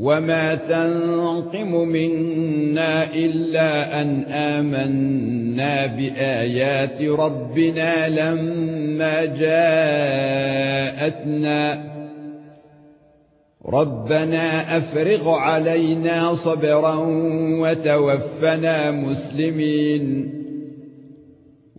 وما تنقم منا الا ان آمنا بايات ربنا لما جاءتنا ربنا افرغ علينا صبرا وتوفنا مسلمين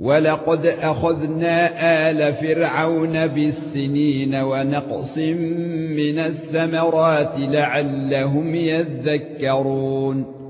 ولقد أخذنا آل فرعون بالسنين ونقص من الثمرات لعلهم يذكرون.